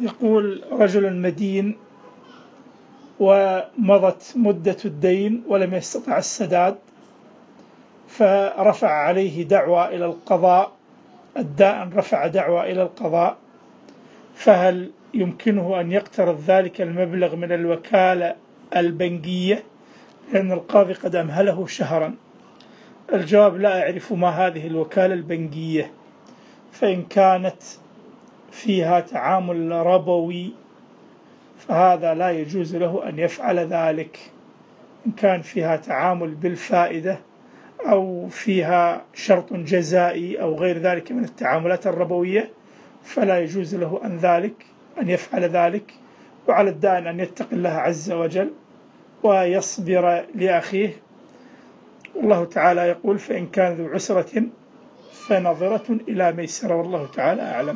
يقول رجل مدين ومضت مدة الدين ولم يستطع السداد فرفع عليه دعوى إلى القضاء الدائن رفع دعوى إلى القضاء فهل يمكنه أن يقترض ذلك المبلغ من الوكالة البنكية؟ لأن القاضي قد أمهله شهرا. الجواب لا أعرف ما هذه الوكالة البنكية. فإن كانت فيها تعامل ربوي فهذا لا يجوز له أن يفعل ذلك. إن كان فيها تعامل بالفائدة أو فيها شرط جزائي أو غير ذلك من التعاملات الربوية فلا يجوز له أن ذلك أن يفعل ذلك. وعلى الدائن أن يتقي الله عز وجل ويصبر لأخيه. والله تعالى يقول فإن كان ذو عسرة فنظرة إلى ميسرة والله تعالى أعلم.